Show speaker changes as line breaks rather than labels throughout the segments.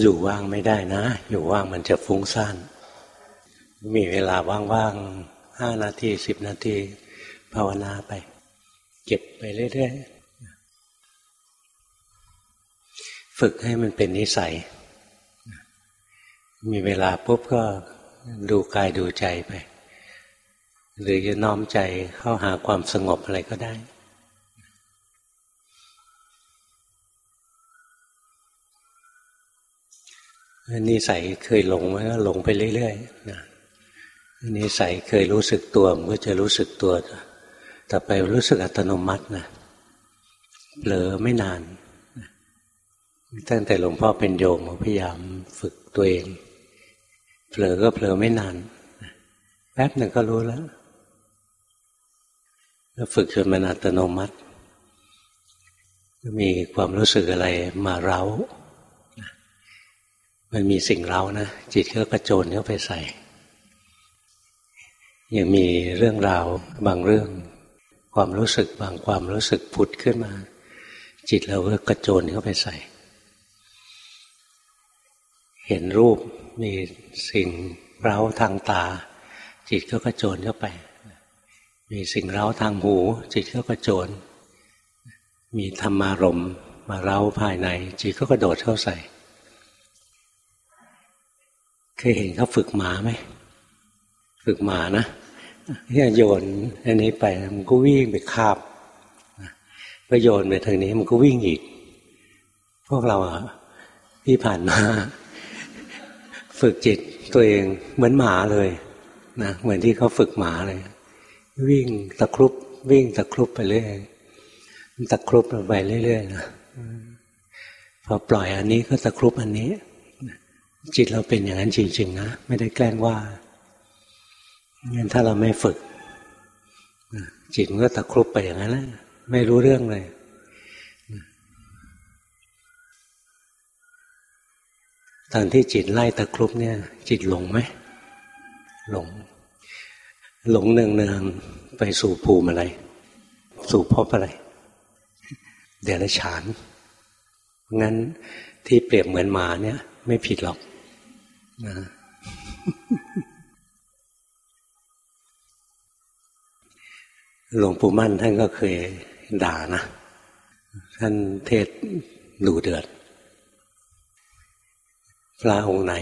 อยู่ว่างไม่ได้นะ อยู่ว่างมันจะฟุ้งซ่าน มีเวลาว่างๆห้านาทีสิบนาที ภาวนาไป เก็บไปเรื่อยๆ ฝึกให้มันเป็นนิสัย มีเวลาปุ๊บก็ดูกายดูใจไป หรือจะน้อมใจเข้าหาความสงบอะไรก็ได้ นิสัยเคยหลงมันก็หลงไปเรื่อยๆนะนิสัยเคยรู้สึกตัวมันก็จะรู้สึกตัวแต่ไปรู้สึกอัตโนมัตินะเผลอไม่นานตั้งแต่หลวงพ่อเป็นโยมพยายามฝึกตัวเองเผลอก็เผลอไม่นานแป๊บหนึ่งก็รู้แล้วแล้วฝึกจนมันอัตโนมัติมีความรู้สึกอะไรมาเร้า มันมีสิ่งเรานะจิตก็กระโจนเข้าไปใส่ ยังมีเรื่องราวบางเรื่อง ความรู้สึกบางความรู้สึกผุดขึ้นมา จิตเราก็กระโจนเข้าไปใส่ เห็นรูปมีสิ่งเร้าทางตา จิตก็กระโจนเข้าไป มีสิ่งเร้าทางหู จิตก็กระโจน มีธรรมารมมาเร้าภายใน จิตก็กระโดดเข้าใส่ เคยเห็นเขาฝึกหมาไหมฝึกหมานะเนี่ยโยนอันนี้ไปมันก็วิ่งไปคาบก็โยนไปทางนี้มันก็วิ่งอีก พวกเราอะที่ผ่านมาฝึกจิตตัวเองเหมือนหมาเลยนะเหมือนที่เขาฝึกหมาเลย วิ่งตะครุบวิ่งตะครุบไปเรื่อยตะครุบไปเรื่อยๆนะพอปล่อยอันนี้ก็ตะครุบอันนี้ จิตเราเป็นอย่างนั้นจริงๆนะ ไม่ได้แกล้งว่างั้นถ้าเราไม่ฝึก จิตมันก็ตะครุบไปอย่างนั้นแหละไม่รู้เรื่องเลยตอนที่จิตไล่ตะครุบเนี่ย จิตหลงไหมหลง หลงเนืองๆไปสู่ภูมิอะไร สู่พบอะไร เดรัจฉานงั้นที่เปรียบเหมือนหมาเนี่ย ไม่ผิดหรอก นะหลวงปู่มั่นท่านก็เคยด่านะ ท่านเทศดูเดือด พระองค์ไหน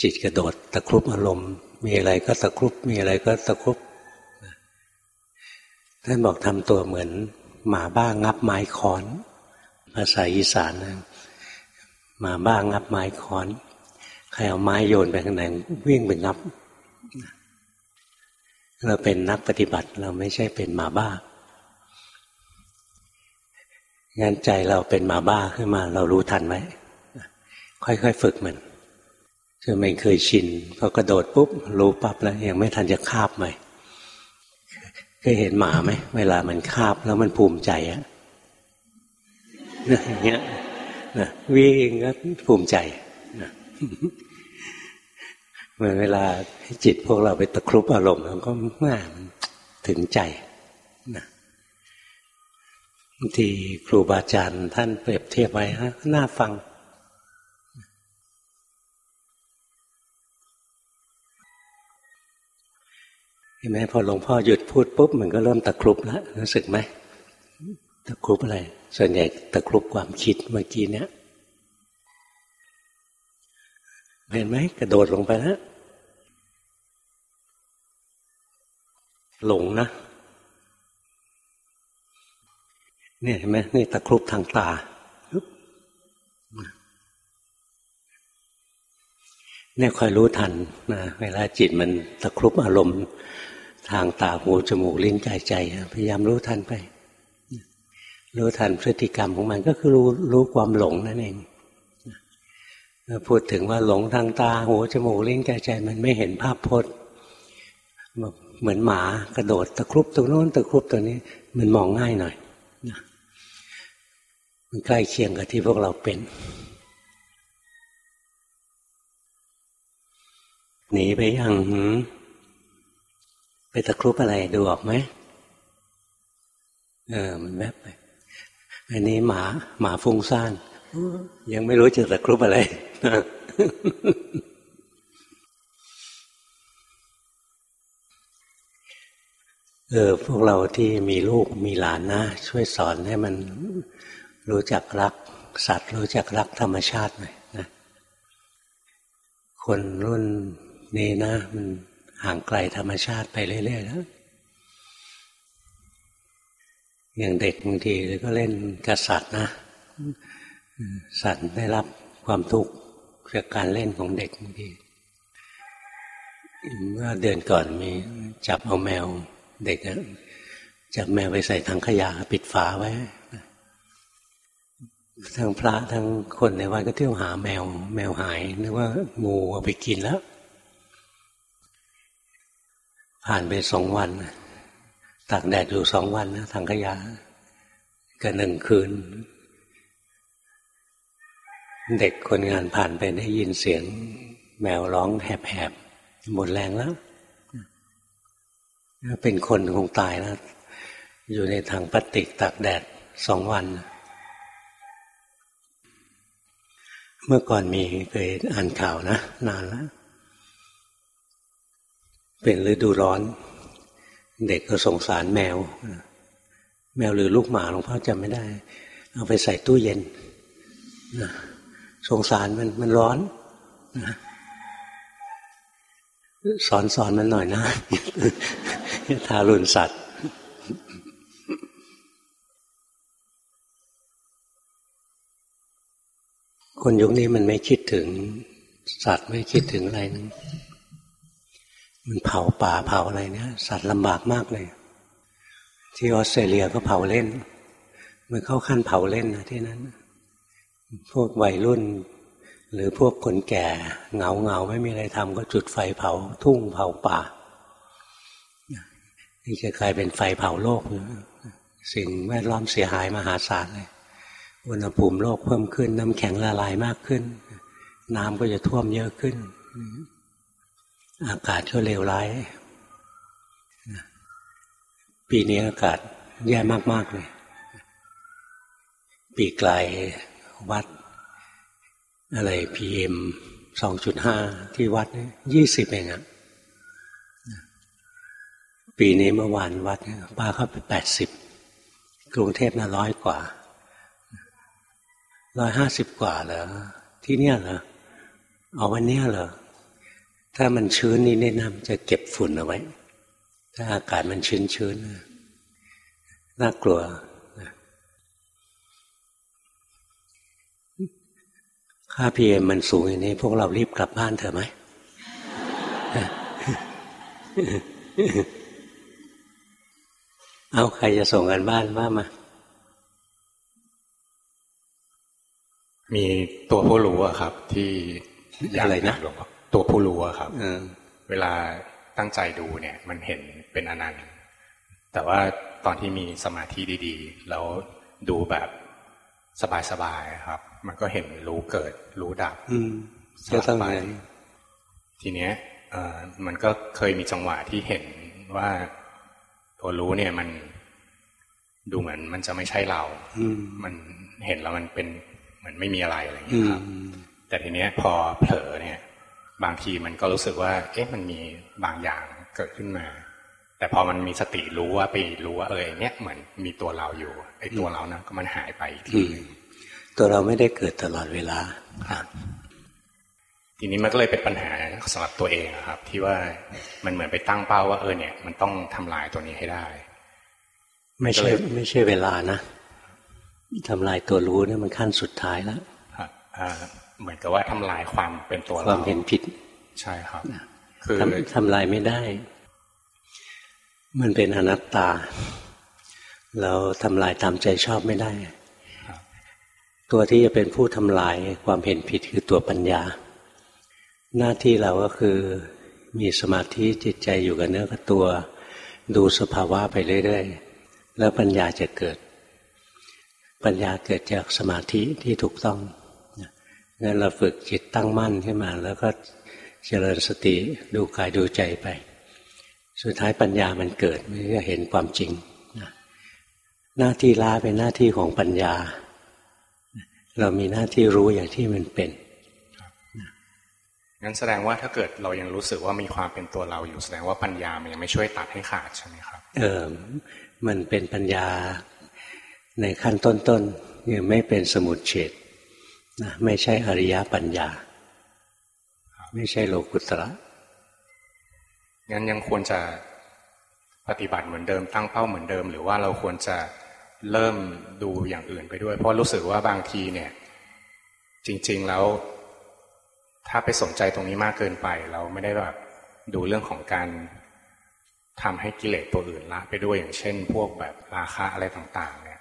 จิตกระโดด ตะครุบอารมณ์ มีอะไรก็ตะครุบมีอะไรก็ตะครุบท่านบอกทำตัวเหมือน หมาบ้างับไม้ค้อนภาษาอีสานนะหมาบ้างับไม้ค้อน ใครเอาไม้โยนไปข้างในวิ่งไปงับ เราเป็นนักปฏิบัติเราไม่ใช่เป็นหมาบ้างานใจเราเป็นหมาบ้าขึ้นมา เรารู้ทันไหมค่อยๆฝึกมันจนมันเคยชินพอกระโดดปุ๊บรู้ปั๊บแล้วยังไม่ทันจะคาบใหม่เคยเห็นหมาไหมเวลามันคาบแล้วมันภูมิใจอะอย่างเงี้ยนะวิ่งก็ภูมิใจนะ เหมื่อเวลาจิตพวกเราไปตะครุบอารมณ์มันก็ม่าถึงใจนะบางทีครูบาอาจารย์ท่านเปรียบเทียบไว้ฮะน่าฟัง เห็นไหมพอหลวงพ่อหยุดพูดปุ๊บมันก็เริ่มตะครุบแล้วรู้สึกไหมตะครุบอะไร ส่วนใหญ่ตะครุบความคิดเมื่อกี้เนี้ย เห็นไหมกระโดดลงไปแล้วหลงนะเนี่ยเห็นไหมนี่ตะครุบทางตาเนี่ยคอยรู้ทันนะเวลาจิตมันตะครุบอารมณ์ ทางตาหูจมูกลิ้นกายใจ พยายามรู้ทันไป รู้ทันพฤติกรรมของมันก็คือรู้รู้ความหลงนั่นเอง พูดถึงว่าหลงทางตาหูจมูกลิ้นกายใจมันไม่เห็นภาพพจน์เหมือนหมากระโดดตะครุบตรงโน้นตะครุบตัวนี้ มันมองง่ายหน่อยมันใกล้เคียงกับที่พวกเราเป็นหนีไปยังไปตะครุบอะไรดูออกไหมเออ มันแวบไป อันนี้หมาหมาฟุ้งซ่าน ยังไม่รู้จะตะครุบอะไรเออพวกเราที่มีลูกมีหลานนะ ช่วยสอนให้มันรู้จักรักสัตว์ รู้จักรักธรรมชาติหน่อยนะ คนรุ่นนี้นะ มันห่างไกลธรรมชาติไปเรื่อยๆแล้วอย่างเด็กบางทีก็เล่นกับสัตว์นะ สัตว์ได้รับความทุกข์จากการเล่นของเด็กบางทีเมื่อเดือนก่อนมีจับเอาแมวเด็กจับแมวไปใส่ถังขยะปิดฝาไว้ทั้งพระทั้งคนในวัดก็เที่ยวหาแมว แมวหายนึกว่างูเอาไปกินแล้ว ผ่านไปสองวันตากแดดอยู่สองวันนะถังขยะก็หนึ่งคืน เด็กคนงานผ่านไปได้ยินเสียง แมวร้องแหบๆหมดแรงแล้วเป็นคนคงตายแล้ว อยู่ในถังพลาสติกตากแดดสองวัน เมื่อก่อนมีเคยอ่านข่าวนะ นานแล้ว เป็นฤดูร้อน เด็กก็สงสารแมว แมวหรือลูกหมาหลวงพ่อจำไม่ได้ เอาไปใส่ตู้เย็น สงสารมันมันร้อนสอนสอนมันหน่อยนะทารุณสัตว์คนยุคนี้มันไม่คิดถึงสัตว์ไม่คิดถึงอะไรนึงมันเผาป่าเผาอะไรเนี่ย สัตว์ลำบากมากเลย ที่ออสเตรเลียก็เผาเล่น มันเข้าขั้นเผาเล่นนะที่นั้น พวกวัยรุ่น หรือพวกคนแก่เหงาเงาไม่มีอะไรทำก็จุดไฟเผาทุ่งเผาป่าที่จะกลายเป็นไฟเผาโลกสิ่งแวดล้อมเสียหายมหาศาลเลยอุณหภูมิโลกเพิ่มขึ้น น้ำแข็งละลายมากขึ้น น้ำก็จะท่วมเยอะขึ้น อากาศก็เลวร้ายปีนี้อากาศแย่มาก ๆ เลย ปีกลาย วัด อะไรพีเอ็มสองจุดห้าที่วัดยี่สิบเองอะปีนี้เมื่อวานวัดป้าเข้าไปแปดสิบกรุงเทพน่ะร้อยกว่าร้อยห้าสิบกว่าเหรอที่เนี่ยเหรอเอาวันเนี้ยเหรอถ้ามันชื้นนี่แนะนำจะเก็บฝุ่นเอาไว้ ถ้าอากาศมันชื้นชื้นน่ากลัว ค่าพีเอ็มมันสูงอย่างนี้ พวกเรารีบกลับบ้านเถอะไหมเอาใครจะส่งกันบ้านว่ามา
มีตัวผู้รู้อะครับ ที่
อะไรนะ
ตัวผู้รู้อะครับเวลาตั้งใจดูเนี่ย มันเห็นเป็นอนันต์แต่ว่าตอนที่มีสมาธิดี ๆ แล้วดูแบบสบายๆครับ มันก็เห็นรู้เกิด รู้ดับ
ก็ต้องไป
ทีเนี้ยมันก็เคยมีจังหวะที่เห็นว่าตัวรู้เนี่ยมันดูเหมือนมันจะไม่ใช่เรา มันเห็นแล้วมันเป็นเหมือนไม่มีอะไรอะไรอย่างนี้ครับ แต่ทีเนี้ยพอเผลอเนี่ย บางทีมันก็รู้สึกว่า เอ๊ะมันมีบางอย่างเกิดขึ้นมา แต่พอมันมีสติรู้ว่าไปรู้ว่าเออเนี้ยเหมือนมีตัวเราอยู่ไอ้ตัวเรานะก็มันหายไปที
ตัวเราไม่ได้เกิดตลอดเวลา
ครับทีนี้มันก็เลยเป็นปัญหาสำหรับตัวเองครับ ที่ว่ามันเหมือนไปตั้งเป้าว่าเออเนี่ย มันต้องทำลายตัวนี้ให้ได้
ไม่ใช่ไม่ใช่เวลานะทำลายตัวรู้เนี่ยมันขั้นสุดท้ายแล้ว
เหมือนกับว่าทำลายความเป็นตัว
ความเห็นผิด
ใช่ครับ
คือทำทำลายไม่ได้ มันเป็นอนัตตา เราทำลายตามใจชอบไม่ได้ ตัวที่จะเป็นผู้ทำลายความเห็นผิดคือตัวปัญญา หน้าที่เราก็คือมีสมาธิจิตใจอยู่กับเนื้อกับตัว ดูสภาวะไปเรื่อยๆ แล้วปัญญาจะเกิด ปัญญาเกิดจากสมาธิที่ถูกต้องงั้นเราฝึกจิตตั้งมั่นขึ้นมา แล้วก็เจริญสติดูกายดูใจไป สุดท้ายปัญญามันเกิดมันจะเห็นความจริงหน้าที่ละเป็นหน้าที่ของปัญญา เรามีหน้าที่รู้อย่างที่มันเป็น
งั้นแสดงว่าถ้าเกิดเรายังรู้สึกว่ามีความเป็นตัวเราอยู่แสดงว่าปัญญามันยังไม่ช่วยตัดให้ขาดใช่ไหมครับ
เออมันเป็นปัญญาในขั้นต้นๆยังไม่เป็นสมุดเฉดนะไม่ใช่อริยปัญญา ไม่ใช่โลกุตระ
งั้นยังควรจะปฏิบัติเหมือนเดิมตั้งเป้าเหมือนเดิม หรือว่าเราควรจะ เริ่มดูอย่างอื่นไปด้วย เพราะรู้สึกว่าบางทีเนี่ย จริง ๆแล้ว ถ้าไปสนใจตรงนี้มากเกินไป เราไม่ได้แบบดูเรื่องของการทำให้กิเลสตัวอื่นละไปด้วยอย่างเช่น พวกแบบราคาอะไรต่าง ๆ เนี่ย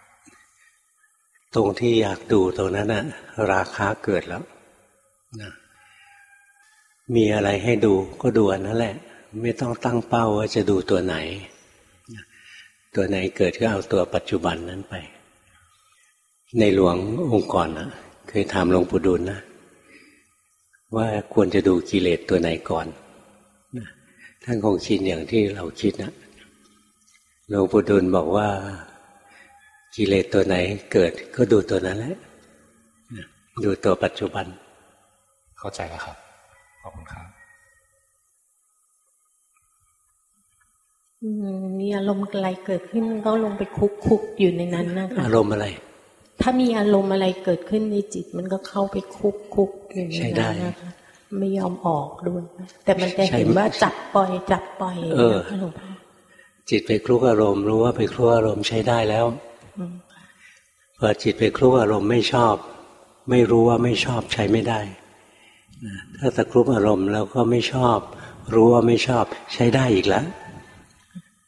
ตรงที่อยากดูตรงนั้นน่ะ ราคาเกิดแล้วนะมีอะไรให้ดูก็ดูอันนั้นแหละ ไม่ต้องตั้งเป้าว่าจะดูตัวไหน ตัวไหนเกิดก็เอาตัวปัจจุบันนั้นไป ในหลวงองค์ก่อนนะเคยถามหลวงปู่ดูลนะ ว่าควรจะดูกิเลสตัวไหนก่อนท่านคงชินอย่างที่เราคิดนะหลวงปู่ดูลบอกว่ากิเลสตัวไหนเกิดก็ดูตัวนั้นแหละดูตัวปัจจุบัน
เข้าใจแล้วครับ ขอบคุณครับ
มีอารมณ์อะไรเกิดขึ้นก็ลงไปคุกคุกอยู่ในนั้นนะคะ
อารมณ์อะไร
ถ้ามีอารมณ์อะไรเกิดขึ้นในจิต มันก็เข้าไปคุกคุกอยู่ในนั้นนะคะไม่ยอมออกด้วยแต่มันจะเห็นว่าจับปล่อยจับปล่อย
เออหลวงพ่อจิตไปคลุกอารมณ์ รู้ว่าไปคลุกอารมณ์ใช้ได้แล้วพอจิตไปคลุกอารมณ์ไม่ชอบ ไม่รู้ว่าไม่ชอบใช้ไม่ได้ถ้าตะครุบอารมณ์แล้วก็ไม่ชอบ รู้ว่าไม่ชอบใช้ได้อีกแล้ว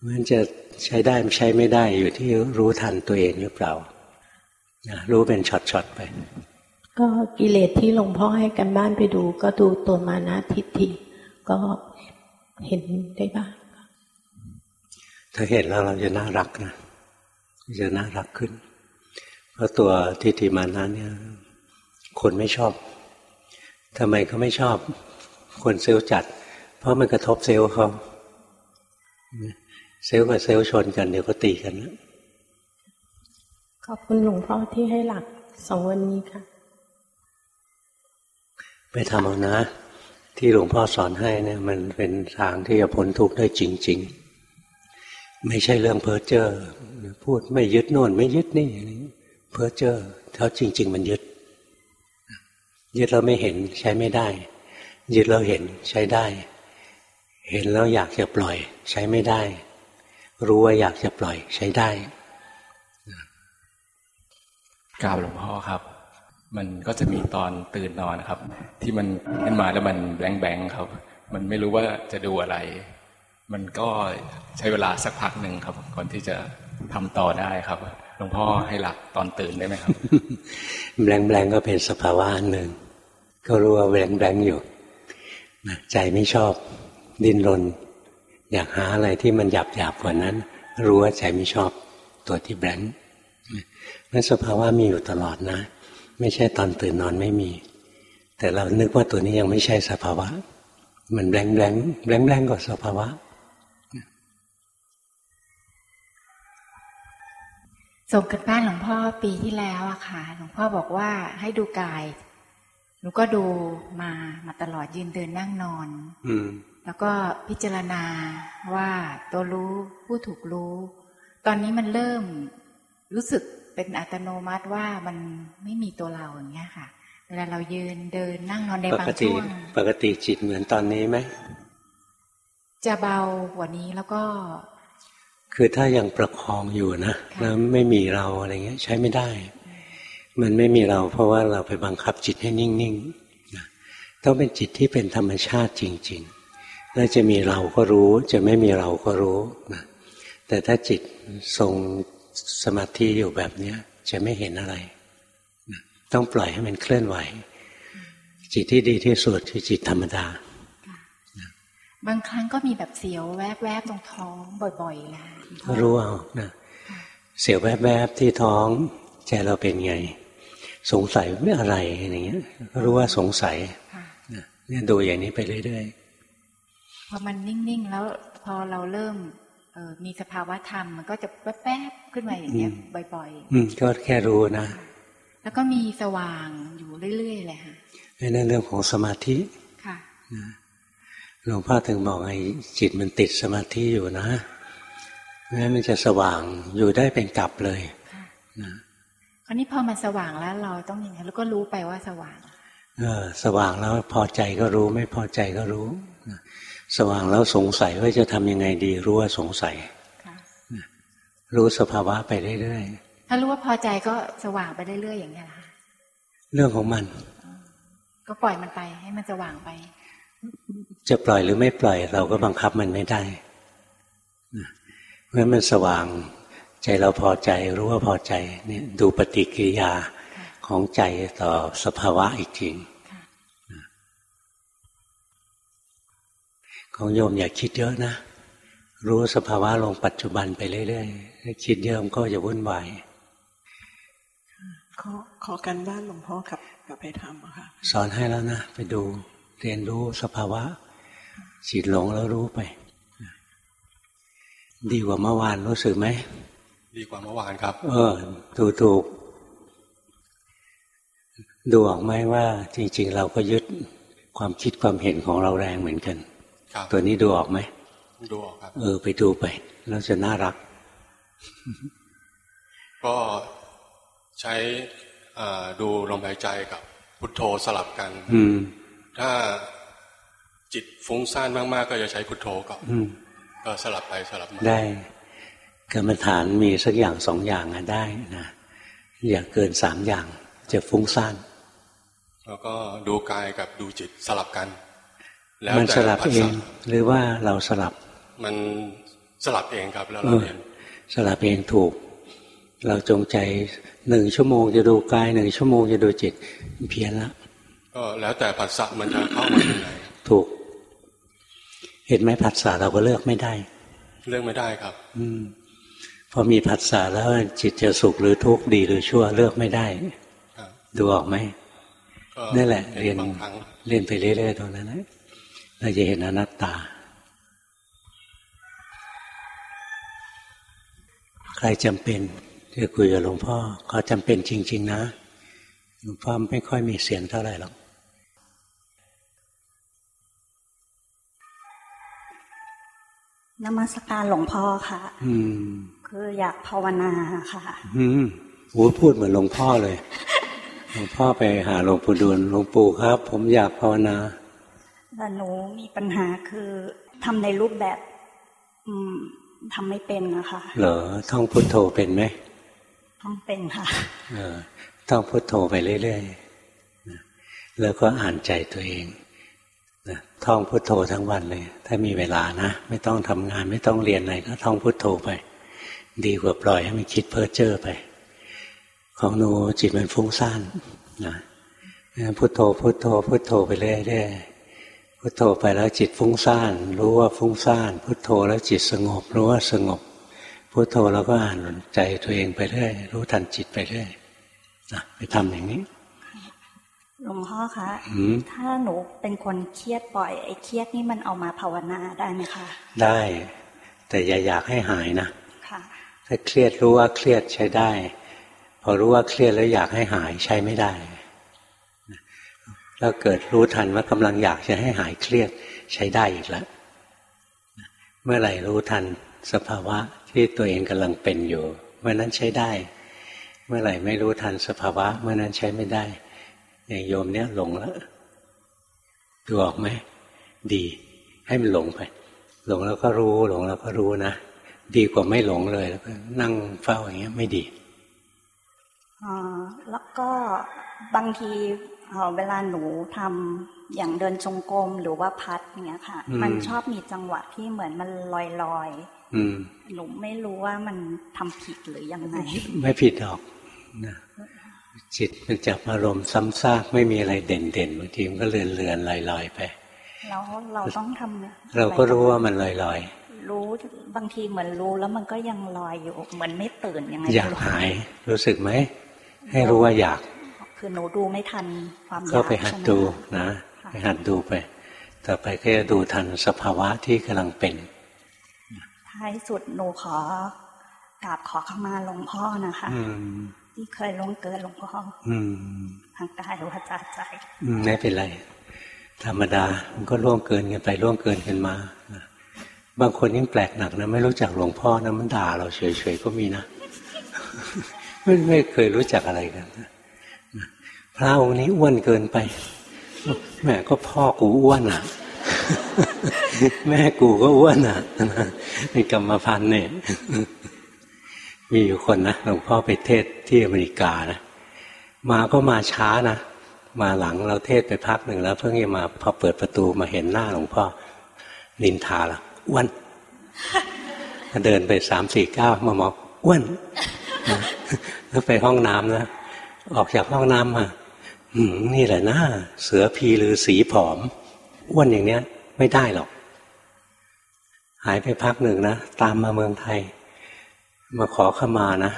มันจะใช้ได้ใช้ไม่ได้อยู่ที่รู้ทันตัวเองหรือเปล่ารู้เป็นช็อตๆไป
ก็กิเลสที่หลวงพ่อให้กันบ้านไปดู ก็ดูตัวมานะทิฏฐิก็เห็นได้บ้าง
ถ้าเห็นแล้วเราจะน่ารักนะจะน่ารักขึ้น เพราะตัวทิฏฐิมานะเนี่ย คนไม่ชอบทำไมเขาไม่ชอบ คนเซลล์จัด เพราะมันกระทบเซลล์เขา เซลล์กับเซลล์ชนกันเดี๋ยวก็ตีกันนะ
ขอบคุณหลวงพ่อที่ให้หลักสองวันนี้ค่ะ
ไปทำเอานะ ที่หลวงพ่อสอนให้เนี่ยมันเป็นทางที่จะพ้นทุกข์ได้จริง ๆ ไม่ใช่เรื่องเพ้อเจ้อพูดไม่ยึดโน่นไม่ยึดนี่เพ้อเจ้อเท่าจริง ๆ มันยึด ยึดแล้วไม่เห็นใช้ไม่ได้ ยึดแล้วเห็นใช้ได้ เห็นแล้วอยากจะปล่อย ใช้ไม่ได้ รู้ว่าอยากจะปล่อยใช้ได้
กราบหลวงพ่อครับ มันก็จะมีตอนตื่นนอนครับ ที่มันขึ้นมาแล้วมันแบงแบงครับ มันไม่รู้ว่าจะดูอะไร มันก็ใช้เวลาสักพักหนึ่งครับ ก่อนที่จะทำต่อได้ครับหลวงพ่อให้หลักตอนตื่นได้ไหมครับ
แบงแบงก็เป็นสภาวะหนึ่งก็รู้ว่าแบงแบงอยู่ใจไม่ชอบ ดิ้นรน อยากหาอะไรที่มันหยาบหยาบกว่านั้น รู้ว่าใจไม่ชอบตัวที่แบงค์นั้นสภาวะมีอยู่ตลอดนะ ไม่ใช่ตอนตื่นนอนไม่มี แต่เรานึกว่าตัวนี้ยังไม่ใช่สภาวะ มันแบงค์แบงค์แบงค์แบงค์กว่าสภาวะ
ส่งกันบ้านหลวงพ่อปีที่แล้วอะค่ะ หลวงพ่อบอกว่าให้ดูกาย หนูก็ดูมามาตลอดยืนเดินนั่งนอน
อืม
แล้วก็พิจารณาว่าตัวรู้ผู้ถูกรู้ ตอนนี้มันเริ่มรู้สึกเป็นอัตโนมัติว่ามันไม่มีตัวเราอย่างเงี้ยค่ะ เวลาเรายืนเดินนั่งนอนในบางช่วง
ปกติจิตเหมือนตอนนี้ไหม
จะเบากว่านี้แล้วก็
คือถ้ายังประคองอยู่นะแล้วไม่มีเราอะไรเงี้ย ใช้ไม่ได้ มันไม่มีเราเพราะว่าเราไปบังคับจิตให้นิ่งๆต้องเป็นจิตที่เป็นธรรมชาติจริง ๆ แล้วจะมีเราก็รู้ จะไม่มีเราก็รู้นะแต่ถ้าจิตทรงสมาธิอยู่แบบเนี้ยจะไม่เห็นอะไรนะต้องปล่อยให้มันเคลื่อนไหว จิตที่ดีที่สุดคือจิตธรรมดา
บางครั้งก็มีแบบเสียวแวบๆตรงท้องบ่อยๆนะ
รู้เอานะเสียวแวบๆที่ท้องใจเราเป็นไง สงสัยไม่อะไรอย่างเงี้ยรู้ว่าสงสัยเนี่ยดูอย่างนี้ไปเรื่อยๆ
พอมันนิ่งๆแล้วพอเราเริ่มเอมีสภาวะธรรมมันก็จะแป๊บๆขึ้นมาอย่างเงี้ยบ่อย
ๆ อืมก็แค่รู้นะ
แล้วก็มีสว่างอยู่เรื่อยๆเลยค่ะ
นั่นเรื่องของสมาธิ
ค่ะ
หลวงพ่อถึงบอกไอ้จิตมันติดสมาธิอยู่นะงั้นมันจะสว่างอยู่ได้เป็นกลับเลย
นะคราวนี้พอมันสว่างแล้วเราต้องยังไงแล้วก็รู้ไปว่าสว่าง
เออ สว่างแล้วพอใจก็รู้ไม่พอใจก็รู้ สว่างแล้วสงสัยว่าจะทำยังไงดีรู้ว่าสงสัยรู้สภาวะไปเรื่อย
ๆถ้ารู้ว่าพอใจก็สว่างไปเรื่อยๆอย่างนี้ละ
เรื่องของมัน
ก็ปล่อยมันไปให้มันสว่างไป
จะปล่อยหรือไม่ปล่อย เราก็บังคับมันไม่ได้เพราะมันสว่าง ใจเราพอใจรู้ว่าพอใจเนี่ยดูปฏิกิริยาของใจต่อสภาวะอีกจริง ของโยมอย่าคิดเยอะนะ รู้สภาวะลงปัจจุบันไปเรื่อยๆคิดเยอะมันก็จะวุ่นวาย
ขอขอกันบ้านหลวงพ่อกับกับไปทำค่ะ
สอนให้แล้วนะไปดูเรียนรู้สภาวะจิตหลงแล้วรู้ไป ดีกว่าเมื่อวานรู้สึกไหม
ดีกว่าเมื่อวานครับ
เออถูกถูกดูออกไหมว่าจริง ๆ เราก็ยึดความคิดความเห็นของเราแรงเหมือนกัน ตัวนี้ดูออกไหม
ดูออกครับ
เออ ไปดูไป แล้วจะน่ารัก
ก็ใช้ดูลมหายใจกับ พุทโธสลับกัน
อื
ถ้าจิตฟุ้งซ่านมาก ๆ ก็จะใช้พุทโธกับก็สลับไปสลับมา
ได้กรรมฐานมีสักอย่างสองอย่างอะได้นะอย่าเกินสามอย่างจะฟุ้งซ่าน
แล้วก็ดูกายกับดูจิตสลับกัน
มันสลับเอง หรือว่าเราสลับ
มันสลับเองครับแล้วเราเห็น
สลับเองถูก เราจงใจหนึ่งชั่วโมงจะดูกายหนึ่งชั่วโมงจะดูจิตเพี้ยนละ
ก็แล้วแต่ผัสสะมันจะเข้ามาที่ไหน
ถูก เห็นไหมผัสสะเราก็เลือกไม่ได้
เลือกไม่ได้ครับ
อืมพอมีผัสสะแล้วจิตจะสุขหรือทุกข์ดีหรือชั่วเลือกไม่ได้ดูออกไหมนั่นแหละ เรียนเรียนไปเรื่อยๆตรงนั้นนะ เราจะเห็นอนัตตา ใครจำเป็นจะคุยกับหลวงพ่อเขาจำเป็นจริง ๆ นะหลวงพ่อไม่ค่อยมีเสียงเท่าไหร่หรอก
นมัสการหลวงพ่อค่ะ
อืม
คืออยากภาวนาค่ะ
อืมโหพูดเหมือนหลวงพ่อเลย หลวงพ่อไปหาหลวงปู่ดูลหลวงปู่ครับ ผมอยากภาวนา
แต่หนูมีปัญหาคือทำในรูปแบบอืมทำไม่เป็นนะคะ
เหรอท่องพุทโธเป็นไหม
ท่องเป็นค่ะ
เออท่องพุทโธไปเรื่อยๆแล้วก็อ่านใจตัวเองท่องพุทโธทั้งวันเลย ถ้ามีเวลานะ ไม่ต้องทำงานไม่ต้องเรียนอะไรก็ท่องพุทโธไป ดีกว่าปล่อยให้มันคิดเพ้อเจ้อไป ของหนูจิตมันฟุ้งซ่านนะพุทโธพุทโธพุทโธไปเรื่อยๆ พุทโธไปแล้วจิตฟุ้งซ่าน รู้ว่าฟุ้งซ่าน พุทโธแล้วจิตสงบ รู้ว่าสงบ พุทโธแล้วก็อ่านใจตัวเองไปเรื่อยรู้ทันจิตไปเรื่อยนะไปทำอย่างนี้
หลวงพ่อคะถ้าหนูเป็นคนเครียดบ่อยไอ้เครียดนี่มันเอามาภาวนาได้ไหมคะ
ได้ แต่อย่าอยากให้หายนะ
ค่ะ
ถ้าเครียดรู้ว่าเครียดใช้ได้ พอรู้ว่าเครียดแล้วอยากให้หายใช้ไม่ได้ แล้วเกิดรู้ทันว่ากำลังอยากจะให้หายเครียดใช้ได้อีกแล้วเมื่อไหร่รู้ทันสภาวะที่ตัวเองกำลังเป็นอยู่ เมื่อนั้นใช้ได้ เมื่อไหร่ไม่รู้ทันสภาวะ เมื่อนั้นใช้ไม่ได้อย่างโยมเนี้ยหลงแล้วดูออกไหมดี ให้มันหลงไป หลงแล้วก็รู้ หลงแล้วก็รู้นะดีกว่าไม่หลงเลยแล้วก็นั่งเฝ้าอย่างเงี้ยไม่ดี
อ๋อแล้วก็บางที เวลาหนูทำอย่างเดินจงกรมหรือว่าพัดเนี้ยค่ะ มันชอบมีจังหวะที่เหมือนมันลอยลอยหนูไม่รู้ว่ามันทำผิดหรือยังไง
ไม่ผิดหรอกนะจิตมันจับอารมณ์ซ้ำซากไม่มีอะไรเด่นเด่นบางทีมันก็เลือนเลือนลอยลอยไป
แล้วเราต้องทำ
เราก็รู้ว่ามันลอยลอย
รู้บางทีเหมือนรู้แล้วมันก็ยังลอยอยู่ เหมือนไม่ตื่นยังไง
อยากหายรู้สึกไหมให้รู้ว่าอยาก
คือหนูดูไม่ทันความอยาก
ก็ไปหัดดูนะไปหัดดูไป ต่อไปก็จะดูทันสภาวะที่กำลังเป็น
ท้ายสุดหนูขอกราบขอเข้ามาหลวงพ่อนะคะจที่เคยลงเกินหลวงพ่อทางกายวาจาใจ
ไม่เป็นไร ธรรมดา มันก็ล่วงเกินกันไปล่วงเกินกันมาบางคนยิ่งแปลกหนักนะ ไม่รู้จักหลวงพ่อนะมันด่าเราเฉยๆก็มีนะไม่ไม่เคยรู้จักอะไรกัน พระองค์นี้อ้วนเกินไป แม่ก็พ่อกูอ้วนอะ แม่กูก็อ้วนอะนี่กรรมพันธ์เนี่ยมีอยู่คนนะหลวงพ่อไปเทศที่อเมริกานะมาก็มาช้านะมาหลังเราเทศไปพักหนึ่งแล้ว เพิ่งจะมาพอเปิดประตูมาเห็นหน้าหลวงพ่อนินทาละอ้วนเดินไปสามสี่เก้ามาบอกอ้วนแล้วไปห้องน้ำนะออกจากห้องน้ำมา นี่แหละนะเสือพีหรือสีผอมอ้วนอย่างเนี้ย ไม่ได้หรอก หายไปพักหนึ่งนะ ตามมาเมืองไทย มาขอขมานะ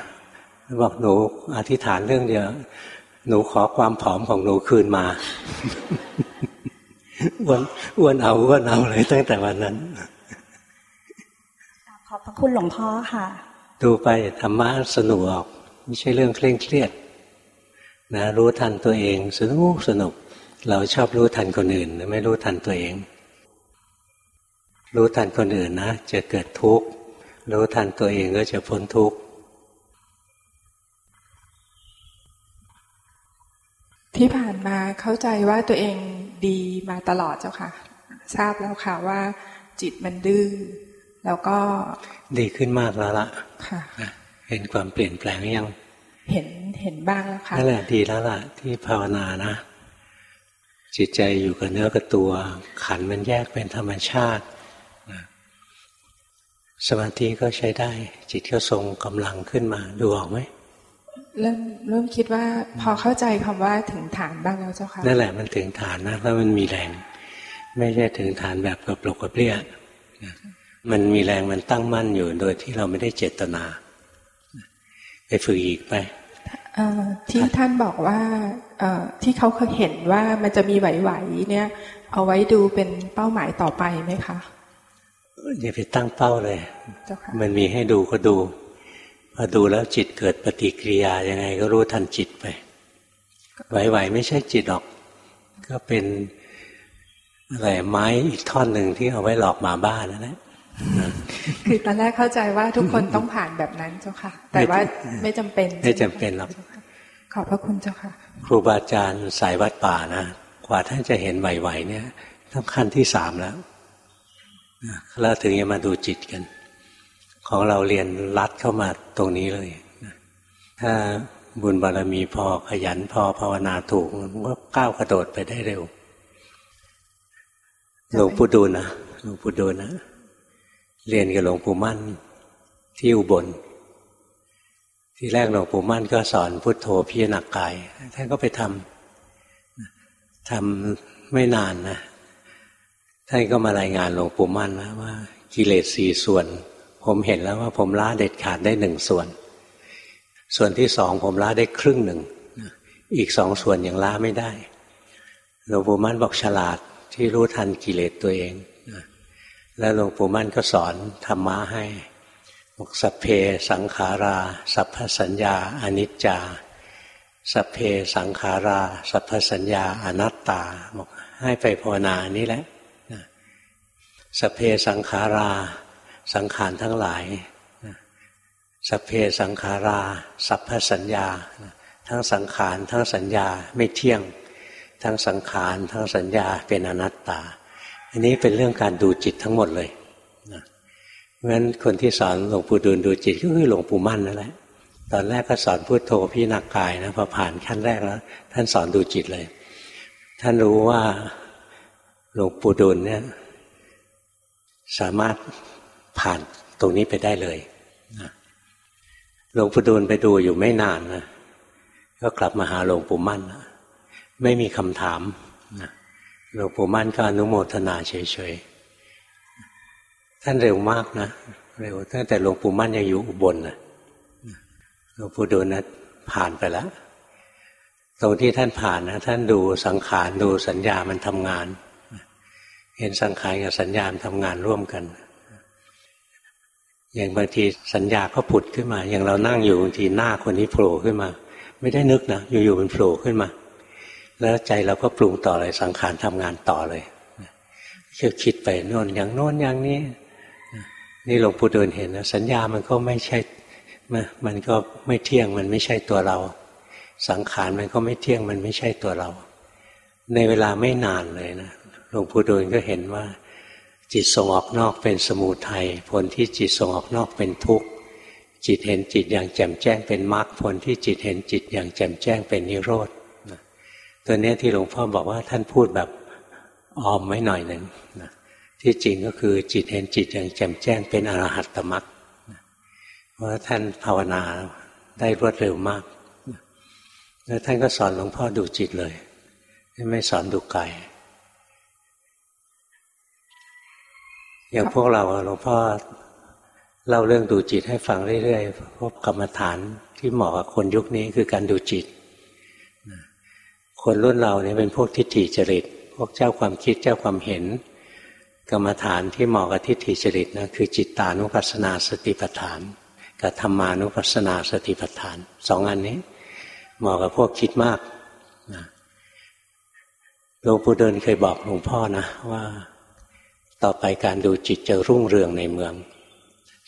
บอกหนูอธิษฐานเรื่องเดียว หนูขอความผอมของหนูคืนมาอ้วนอ้วนเอาอ้วนเอาเลยตั้งแต่วันนั้น
ขอบพระคุณหลวงพ่อค่ะ
ดูไปธรรมะสนุกออก ไม่ใช่เรื่องเคร่งเครียด นะรู้ทันตัวเองสนุกสนุก เราชอบรู้ทันคนอื่น ไม่รู้ทันตัวเอง รู้ทันคนอื่นนะจะเกิดทุกข์รู้ทันตัวเองก็จะพ้นทุกข์
ที่ผ่านมาเข้าใจว่าตัวเองดีมาตลอดเจ้าค่ะ ทราบแล้วค่ะว่า จิตมันดื้อแล้วก็
ดีขึ้นมากแล้วล่ะค่ะ เห็นความเปลี่ยนแปลงยัง
เห็นเห็นบ้างแล้วค่ะ
นั่นแหละดีแล้วล่ะ ที่ภาวนานะ จิตใจอยู่กับเนื้อกับตัว ขันมันแยกเป็นธรรมชาติสมาธิก็ใช้ได้ จิตก็ทรงกำลังขึ้นมาดูออกไหม
เริ่มเริ่มคิดว่าพอเข้าใจคำว่าถึงฐานบ้างแล้วเจ้าค่ะ
นั่นแหละมันถึงฐานนะแล้วมันมีแรง ไม่ใช่ถึงฐานแบบกับปลกกับเปรี้ยมันมีแรงมันตั้งมั่นอยู่โดยที่เราไม่ได้เจตนา ไปฝึกอีกไป
ที่ท่านบอกว่าที่เขาเคยเห็นว่ามันจะมีไหวๆเนี่ย เอาไว้ดูเป็นเป้าหมายต่อไปไหมคะ
อย่าไปตั้งเป้าเลย มันมีให้ดูก็ดูพอดูแล้วจิตเกิดปฏิกิริยายังไงก็รู้ทันจิตไป ไหวๆไม่ใช่จิตหรอก ก็เป็นอะไรไม้อีกท่อนหนึ่งที่เอาไว้หลอกหมาบ้านนั่นแหละ
คือตอนแรกเข้าใจว่าทุกคนต้องผ่านแบบนั้นเจ้าค่ะ แต่ว่าไม่จำเป็น
ไม่จำเป็นหรอก
ขอบพระคุณเจ้าค่ะ
ครูบาอาจารย์สายวัดป่านะกว่าท่านจะเห็นไหวๆเนี่ยต้องขั้นที่สามแล้วแล้วถึงจะมาดูจิตกัน ของเราเรียนรัดเข้ามาตรงนี้เลยถ้าบุญบารมีพอขยันพอภาวนาถูกมันก็ก้าวกระโดดไปได้เร็วหลวงปู่ดูลนะหลวงปู่ดูลนะ เรียนกับหลวงปู่มั่นที่อุบล ที่แรกหลวงปู่มั่นก็สอนพุทโธพิจารณากาย ท่านก็ไปทำทำไม่นานนะ ท่านก็มารายงานหลวงปู่มั่นนะว่า กิเลสสี่ส่วน ผมเห็นแล้วว่าผมละเด็ดขาดได้หนึ่งส่วน ส่วนที่สองผมละได้ครึ่งหนึ่ง อีกสองส่วนยังละไม่ได้ หลวงปู่มั่นบอกฉลาดที่รู้ทันกิเลสตัวเอง แล้วหลวงปู่มั่นก็สอนธรรมะให้บอกสัพเพสังขารา สัพพสัญญาอนิจจา สัพเพสังขารา สัพพสัญญาอนัตตาบอกให้ไปภาวนานี้แหละสัพเพสังขารา สังขารทั้งหลายสัพเพสังขารา สัพพสัญญา ทั้งสังขารทั้งสัญญาไม่เที่ยง ทั้งสังขารทั้งสัญญาเป็นอนัตตา อันนี้เป็นเรื่องการดูจิตทั้งหมดเลยเพราะฉะนั้นคนที่สอนหลวงปู่ดูลดูจิตก็คือหลวงปู่มั่นนั่นแหละตอนแรกก็สอนพุโทโธพี่นักกายนะพอผ่านขั้นแรกแล้ว ท่านสอนดูจิตเลย ท่านรู้ว่าหลวงปู่ดูลเนี่ย สามารถผ่านตรงนี้ไปได้เลยหลวงปู่ดูลไปดูอยู่ไม่นานนะก็กลับมาหาหลวงปู่มั่น ไม่มีคำถาม หลวงปู่มั่นก็อนุโมทนาเฉยๆ ท่านเร็วมากนะ เร็วตั้งแต่หลวงปู่มั่นยังอยู่อุบลนะหลวงปู่ดูลนะผ่านไปแล้ว ตรงที่ท่านผ่านนะท่านดูสังขารดูสัญญามันทำงาน เห็นสังขารกับสัญญามันทำงานร่วมกัน อย่างบางทีสัญญาก็ผุดขึ้นมา อย่างเรานั่งอยู่บางทีหน้าคนนี้โผล่ขึ้นมา ไม่ได้นึกนะอยู่ๆมันโผล่ขึ้นมา แล้วใจเราก็ปรุงต่อเลยสังขารทำงานต่อเลยคิดคิดไปโน่นอย่างโน่นอย่างนี้นี่หลวงปู่ดินเห็นนะสัญญามันก็ไม่ใช่มันก็ไม่เที่ยงมันไม่ใช่ตัวเรา สังขารมันก็ไม่เที่ยงมันไม่ใช่ตัวเรา ในเวลาไม่นานเลยนะหลวงปู่ดูลก็เห็นว่า จิตส่งออกนอกเป็นสมุทัยผลที่จิตส่งออกนอกเป็นทุกข์จิตเห็นจิตอย่างแจ่มแจ้งเป็นมรรคผลที่จิตเห็นจิตอย่างแจ่มแจ้งเป็นนิโรธ ตัวนี้ที่หลวงพ่อบอกว่าท่านพูดแบบออมไว้หน่อยหนึ่งที่จริงก็คือจิตเห็นจิตอย่างแจ่มแจ้งเป็นอรหัตตมรรคเพราะท่านภาวนาได้รวดเร็วมาก แล้วท่านก็สอนหลวงพ่อดูจิตเลย ไม่สอนดูกายอย่างพวกเราหลวงพ่อเล่าเรื่องดูจิตให้ฟังเรื่อยๆพบกรรมฐานที่เหมาะกับคนยุคนี้คือการดูจิต คนรุ่นเราเนี่ยเป็นพวกทิฏฐิจริต พวกเจ้าความคิดเจ้าความเห็น กรรมฐานที่เหมาะกับทิฏฐิจริตนะคือจิตตานุปัสสนาสติปัฏฐานกับธรรมานุปัสสนาสติปัฏฐานสองอันนี้ เหมาะกับพวกคิดมากหลวงปู่เดินเคยบอกหลวงพ่อนะว่าต่อไปการดูจิตจะรุ่งเรืองในเมือง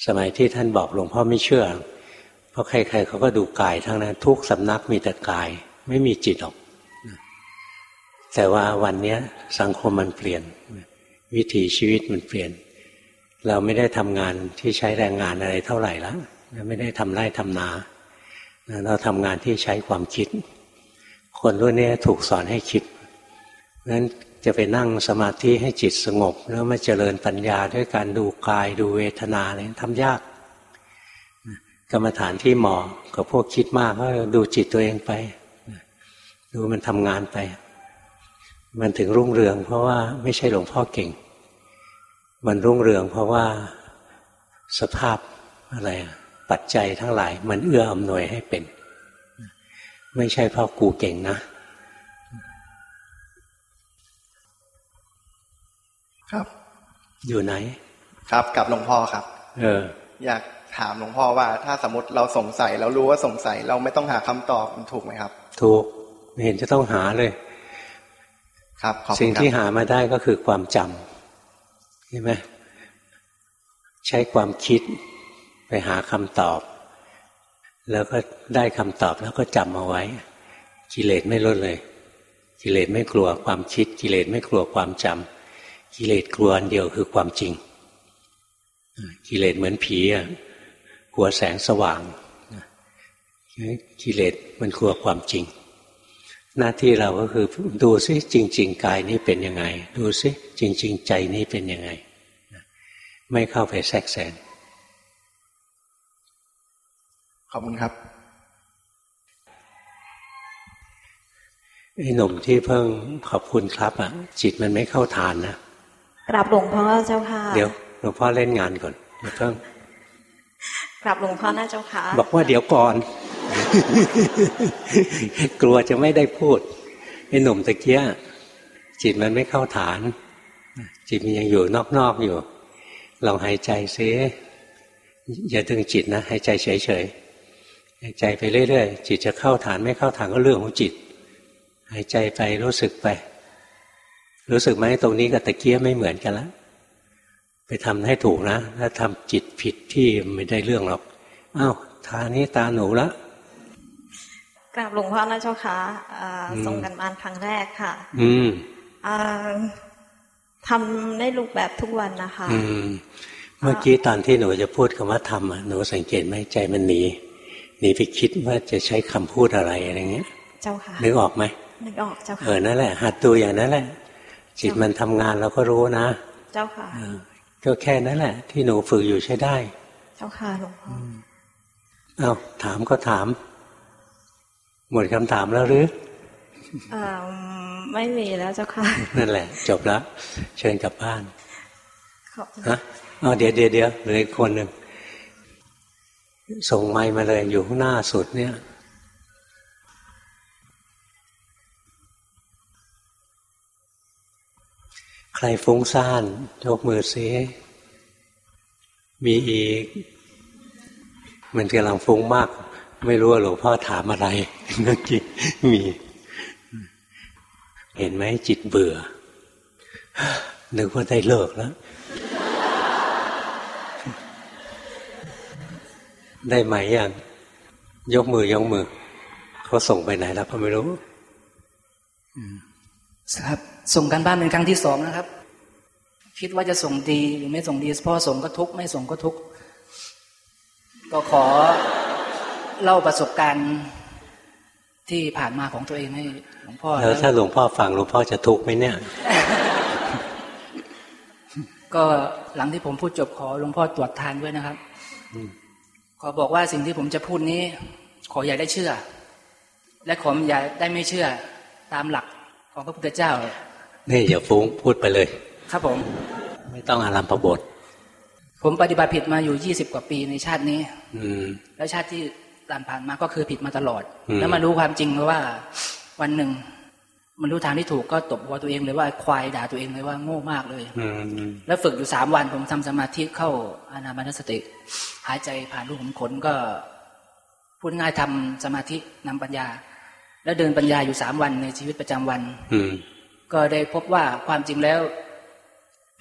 สมัยที่ท่านบอกหลวงพ่อไม่เชื่อ เพราะใครๆเขาก็ดูกายทั้งนั้นทุกสำนักมีแต่กาย ไม่มีจิตหรอก แต่ว่าวันนี้สังคมมันเปลี่ยน วิถีชีวิตมันเปลี่ยน เราไม่ได้ทำงานที่ใช้แรงงานอะไรเท่าไหร่แล้วไม่ได้ทำไร่ทำนา เราทำงานที่ใช้ความคิด คนรุ่นนี้ถูกสอนให้คิดนั้นจะไปนั่งสมาธิให้จิตสงบ แล้วมาเจริญปัญญาด้วยการดูกายดูเวทนาอะไรทำยาก กรรมฐานที่เหมาะกับพวกคิดมากก็ดูจิตตัวเองไป ดูมันทำงานไป มันถึงรุ่งเรือง เพราะว่าไม่ใช่หลวงพ่อเก่ง มันรุ่งเรือง เพราะว่าสภาพอะไรปัจจัยทั้งหลาย มันเอื้ออำนวยให้เป็น ไม่ใช่เพราะกูเก่งนะ
ครับ
อยู่ไหน
ครับกับหลวงพ่อครับ
เออ
อยากถามหลวงพ่อว่า ถ้าสมมติเราสงสัย เรารู้ว่าสงสัย เราไม่ต้องหาคำตอบมันถูกไหมครับ
ถูกไม่เห็นจะต้องหาเลย
ครับ
สิ่งที่หามาได้ก็คือความจำใช่ไหมใช้ความคิดไปหาคำตอบ แล้วก็ได้คำตอบแล้วก็จำเอาไว้ กิเลสไม่ลดเลย กิเลสไม่กลัวความคิด กิเลสไม่กลัวความจำกิเลสกลัวอันเดียวคือความจริง กิเลสเหมือนผีอะกลัวแสงสว่างกิเลสมันกลัวความจริง หน้าที่เราก็คือดูซิจริง ๆ กายนี้เป็นยังไง ดูซิจริง ๆ ใจนี้เป็นยังไง ไม่เข้าไปแทรกแซง
ขอบคุณครับ
ไอ้หนุ่มที่เพิ่งขอบคุณครับอะ จิตมันไม่เข้าทานนะ
กราบหลวงพ่อเจ้าค่ะ
เดี๋ยวหลวงพ่อเล่นงานก่อนเพิ่ง
กราบหลวงพ่อนะเจ้าค่ะ
บอกว่าเดี๋ยวก่อน กลัวจะไม่ได้พูดไอ้หนุ่มตะเกียจิตมันไม่เข้าฐาน จิตมันยังอยู่นอกๆอยู่ลองหายใจซิอย่าดึงจิตนะหายใจเฉยๆหายใจไปเรื่อยๆจิตจะเข้าฐานไม่เข้าฐานก็เรื่องของจิต หายใจไปรู้สึกไป รู้สึกไหมตรงนี้กับตะเกียไม่เหมือนกันล้วไปทำให้ถูกนะ ถ้าทำจิตผิดที่ไม่ได้เรื่องหรอกอ้าวทานี้ตาหนูละ
กราบหลวงพ่อนะเจ้าค่ะส่งกันบ้านครั้งแรกค่ะ
อืม
ทำได้รูปแบบทุกวันนะคะ
อืมเมื่อกี้ตอนที่หนูจะพูดคำว่าทำหนูสังเกตไหมใจมันหนีหนีไปคิดว่าจะใช้คำพูดอะไรอะไรเงี้ย
เจ้าค่ะ
นึกออกไหม
นึกออกเจ้าค่ะ
เออนั่นแหละหัดดูอย่างนั้นแหละ จิตมันทำงานเราก็รู้นะ
เจ้าค่ะ
ก็แค่นั้นแหละ ที่หนูฝึกอยู่ใช้ได้
เจ้าค่ะหลวงพ่อ
เอาถามก็ถาม หมดคำถามแล้วหรือ
อไม่มีแล้วเจ้าค่ะ
นั่นแหละ จบแล้ว เชิญกลับบ้านฮะอ๋อเดี๋ยวเดี๋ยวเดี๋ยวเหลืออีกคนหนึ่งส่งไม้มาเลยอยู่ข้างหน้าสุดเนี่ยใครฟุ้งซ่านยกมือซิมีอีก มันกำลังฟุ้งมาก ไม่รู้ว่าหลวงพ่อถามอะไรเมื่อกี้มี เห็นไหมจิตเบื่อ นึกว่าได้เลิกแล้ว ได้ไหมยังยกมือยกมือ เขาส่งไปไหนแล้วก็ไม่รู้
ครับ ส่งกันบ้านเป็นครั้งที่สองนะครับ คิดว่าจะส่งดีหรือไม่ส่งดีพ่อส่งก็ทุกไม่ส่งก็ทุกก็ขอ เล่าประสบการณ์ที่ผ่านมาของตัวเองให้หลวงพ่อ
แล้วถ้าหลวงพ่อฟังหลวงพ่อจะทุกข์ไหมเนี่ย
ก็หลังที่ผมพูดจบขอหลวงพ่อตรวจทานด้วยนะครับขอบอกว่าสิ่งที่ผมจะพูดนี้ ขออย่าได้เชื่อ และขออย่าได้ไม่เชื่อตามหลักของพระพุทธเจ้า
นี่อย่าฟุ้งพูดไปเลย
ครับผม
ไม่ต้องอารัมพบท
ผมปฏิบัติผิดมาอยู่ยี่สิบกว่าปีในชาตินี้
อืม
แล้วชาติที่ ผ่านผ่านมาก็คือผิดมาตลอด แล้วมารู้ความจริงว่า วันหนึ่ง มันรู้ทางที่ถูกก็ตบหัวตัวเองเลยว่าควายด่าตัวเองเลยว่าโง่มากเลยแล้วฝึกอยู่สามวันผมทำสมาธิเข้าอานาบานสติ หายใจผ่านรูขุมขนก็พูดง่ายทำสมาธินำปัญญา แล้วเดินปัญญาอยู่สามวันในชีวิตประจำวันก็ได้พบว่าความจริงแล้ว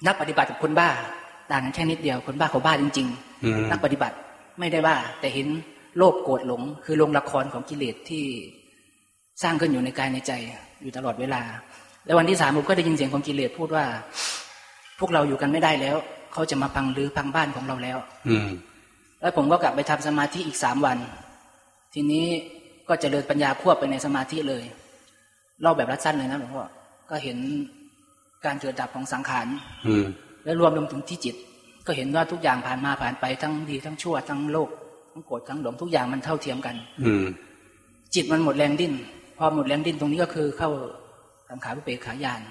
นักปฏิบัติกับคนบ้าต่างกันแค่นิดเดียวคนบ้าเขาบ้าจริง ๆ นักปฏิบัติไม่ได้บ้าแต่เห็น โลภโกรธหลง คือลงละครของกิเลสที่สร้างขึ้นอยู่ในกายในใจอยู่ตลอดเวลา แล้ววันที่สามผมก็ได้ยินเสียงของกิเลสพูดว่า พวกเราอยู่กันไม่ได้แล้ว เขาจะมาพังหรือพังบ้านของเราแล้ว
อืม
แล้วผมก็กลับไปทำสมาธิอีกสามวัน ทีนี้ก็จเจริญปัญญาควบไปในสมาธิเลยเล่าแบบรัดสั้นเลยนะหลวงพ่อก็เห็นการเกิดดับของสังขารและรวมลงถึงที่จิต ก็เห็นว่าทุกอย่างผ่านมาผ่านไปทั้งดีทั้งชั่วทั้งโลก ทั้งโกรธทั้งหลงทุกอย่างมันเท่าเทียมกัน
อื
จิตมันหมดแรงดิ้น พอหมดแรงดิ้นตรงนี้ก็คือเข้าทำขาวิเปกขายาน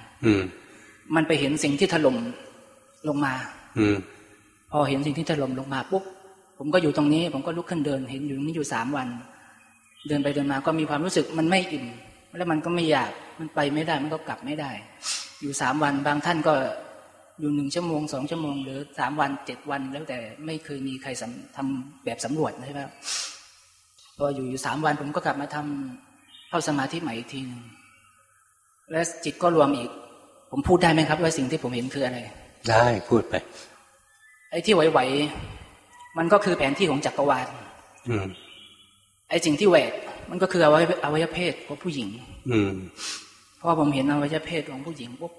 มันไปเห็นสิ่งที่ถล่มลงมา
อื
พอเห็นสิ่งที่ถล่มลงมาปุ๊บผมก็อยู่ตรงนี้ ผมก็ลุกขึ้นเดิน เห็นอยู่นี้อยู่สามวัน เดินไปเดินมาก็มีความรู้สึกมันไม่อิ่ม แล้วมันก็ไม่อยากมันไปไม่ได้มันก็กลับไม่ได้ อยู่สามวันบางท่านก็ อยู่หนึ่งชั่วโมงสองชั่วโมง หรือสามวันเจ็ดวัน แล้วแต่ไม่เคยมีใครทำแบบสำรวจใช่ไหมพออยู่อยู่สามวันผมก็กลับมาทำเข้าสมาธิใหม่อีกทีนึงและจิตก็รวมอีก ผมพูดได้ไหมครับ ว่าสิ่งที่ผมเห็นคืออะไร
ได้พูดไป
ไอ้ที่ไหวๆมันก็คือแผนที่ของจักรวาลไอ้สิ่งที่แหวกมันก็คืออวัยอวัยเพศของผู้หญิง
อืม
พอผมเห็นอวัยเพศของผู้หญิงปุ๊บ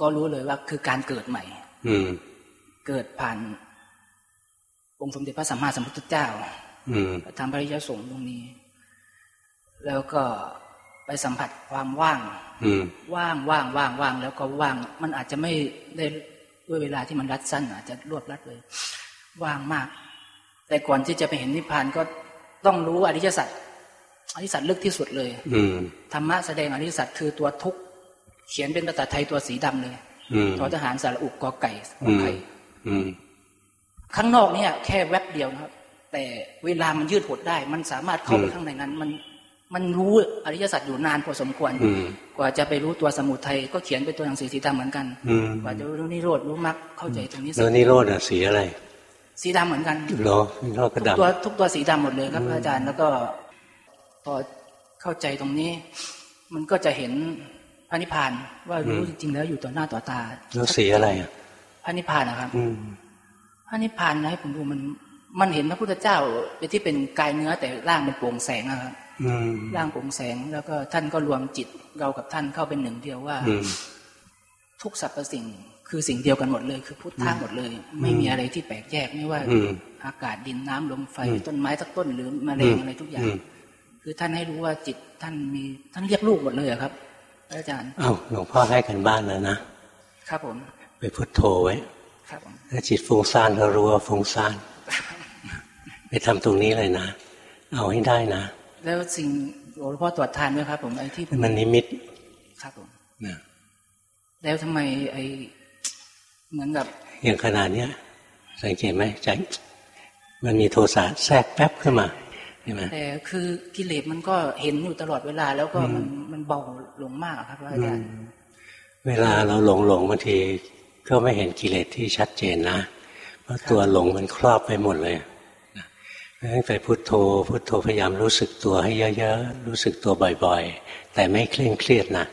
ก็รู้เลยว่าคือการเกิดใหม่
อืม
เกิดผ่านองค์สมเด็จพระสัมมาสัมพุทธเจ้า
อืม
ทำพระริยสงฆ์ตรงนี้ แล้วก็ไปสัมผัสความว่าง
อืม
ว่างว่างว่างว่างแล้วก็ว่าง มันอาจจะไม่ได้ด้วยเวลาที่มันรัดสั้น อาจจะรวบรัดเลย ว่างมาก แต่ก่อนที่จะไปเห็นนิพพานก็ต้องรู้อริยสัจอริยสัจลึกที่สุดเลย
อื
ธรรมะแสดงอริยสัจคือตัวทุกข์ เขียนเป็นภาษาไทยตัวสีดำเลยทอทหารสารอุกกอไก่กอไก่ข้างนอกเนี่ย แค่แวบเดียวนะครับ แต่เวลามันยืดหดได้ มันสามารถเข้าไปข้างในนั้น มันมันรู้อริยสัจอยู่นานพอสมควร กว่าจะไปรู้ตัวสมุทัยก็เขียนเป็นตัวหนังสือสีดำเหมือนกันกว่าจะรู้นิโรธรู้มรรคเข้าใจตรงนี้
แล้วนิโรธอะสีอะไร
สีดำเหมือนกัน
เหรอนิโรธก็ดำ
ตัวทุกตัวสีดำหมดเลยครับอาจารย์แล้วก็พอเข้าใจตรงนี้ มันก็จะเห็น พระนิพพานว่ารู้จริงๆแล้วอยู่ต่อหน้าต่อตา
แล้วสีอะไรอะ
พระนิพพานนะครับพระนิพพานนะให้ผมดูมันมันเห็นพระพุทธเจ้าเป็นที่เป็นกายเนื้อแต่ร่างเป็นโปร่งแสงนะครับร่างโปร่งแสงแล้วก็ท่านก็รวมจิตเรากับท่านเข้าเป็นหนึ่งเดียวว่าทุกสรรพสิ่งคือสิ่งเดียวกันหมดเลย คือพุทธะหมดเลย ไม่มีอะไรที่แปลกแยกไม่ว่าอากาศดินน้ำลมไฟต้นไม้ทักต้นหรือมะเร็งอะไรทุกอย่าง คือท่านให้รู้ว่าจิตท่านมีท่านเรียกลูกหมดเลยครับ อาจารย์
อ้าวหลวงพ่อให้กันบ้านแล้วนะ
ครับผม
ไปพุทโธไว้
ครับผม
ถ้าจิตฟุ้งซ่านก็รู้ว่าฟุ้งซ่านไปทำตรงนี้เลยนะ เอาให้ได้นะ
แล้วสิ่งหลวงพ่อตรวจทานไหมครับ ผมไอ้ที่
มันนิมิต
ครับผม
นะ
แล้วทำไมไอ้เหมือนกับ
อย่างขนาดเนี้ยสังเกตไหมใจมันมีโทสะแทรกแป๊บขึ้นมา
แต่คือกิเลสมันก็เห็นอยู่ตลอดเวลา แล้วก็มันมันเบา ลงมากครับอาจารย์
เวลาเราหลงหลงบางทีก็ไม่เห็นกิเลสที่ชัดเจนนะ เพราะตัวหลงมันครอบไปหมดเลยตั้งแต่พุโทโธ พุโทโธพยายามรู้สึกตัวให้เยอะๆ รู้สึกตัวบ่อยๆ แต่ไม่เคร่งเครียดนะ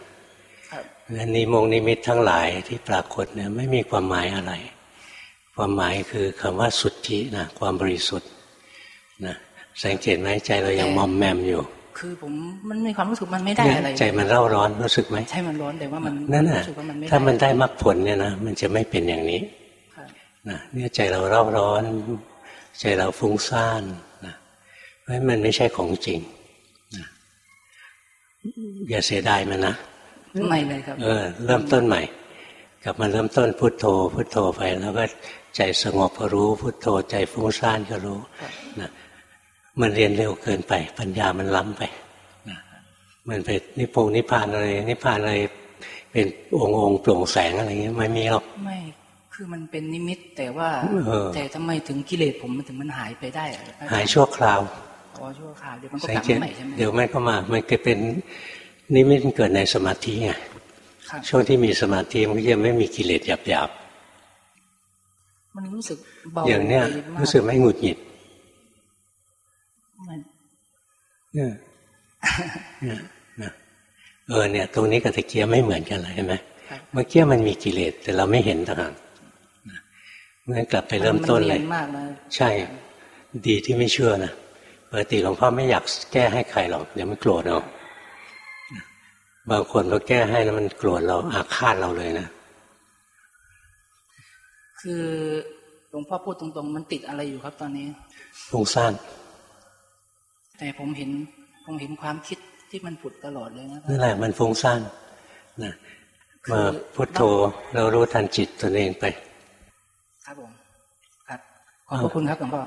นิมงนิมิตทั้งหลายที่ปรากฏเนี่ยไม่มีความหมายอะไร ความหมายคือคำว่าสุทธินะความบริสุทธิ์นะสังเกตไหมใจเรายังมอมแมมอยู่
คือผมมันมีความรู้สึกมันไม่ได้อะไร
ใจมันเร่าร้อนรู้สึกไหม
ใช่มันร้อนแต่ว่ามัน
นั่นแหะถ้ามันได้มรรคผลเนี่ยนะมันจะไม่เป็นอย่างนี้นะเนี่ยใจเราเร่าร้อน ใจเราฟุ้งซ่านนะเพราะมันไม่ใช่ของจริงนะอย่าเสียดายมันนะ
ไม่เลยครับ
เออเริ่มต้นใหม่กลับมาเริ่มต้นพุทโธ พุทโธไป แล้วก็ใจสงบก็รู้ พุทโธใจฟุ้งซ่านก็รู้นะ มันเรียนเร็วเกินไป ปัญญามันล้ำไปนะมันไปนิพพงนิพพานอะไรนิพพานอะไรเป็นองค์องค์โปร่งแสงอะไรเงี้ยไม่มีหรอก
ไม่คือมันเป็นนิมิตแต่ว่าแต่ทำไมถึงกิเลสผมมันถึงมันหายไปได้
หายชั่วคราว
อ๋อชั่วคราวเดี๋ยวมันก็กลับมาใหม่ใช่ไหม
เดี๋ยวมันก็มามันก็เป็นนิมิตเกิดในสมาธิไงช่วงที่มีสมาธิมันก็ยังไม่มีกิเลสหยาบ
ๆมันรู้สึกเบา
อย่างเนี้ยรู้สึกไม่หงุดหงิด เนี่ยเออเนี่ย ตรงนี้กับตะเกียบไม่เหมือนกันเลยใช่ไหมเมื่อกี้มันมีกิเลสแต่เราไม่เห็นต่างหากเมื่อกลับไปเริ่มต้นเลยใช่ ดีที่ไม่เชื่อนะปกติหลวงพ่อไม่อยากแก้ให้ใครหรอกเดี๋ยวมันโกรธเอาบางคนพอแก้ให้แล้วมันโกรธเราอาฆาตเราเลยนะ
คือหลวงพ่อพูดตรงๆ มันติดอะไรอยู่ครับตอนนี้
ฟุ้งซ่าน
แต่ผมเห็นผมเห็นความคิดที่มันผุดตลอดเลยนะ
นั่นแหละมันฟุ้งซ่านนะมาพุทโธเรารู้ทันจิตตัวเองไป
ครับผมครับขอบคุณครับหลวงพ่อ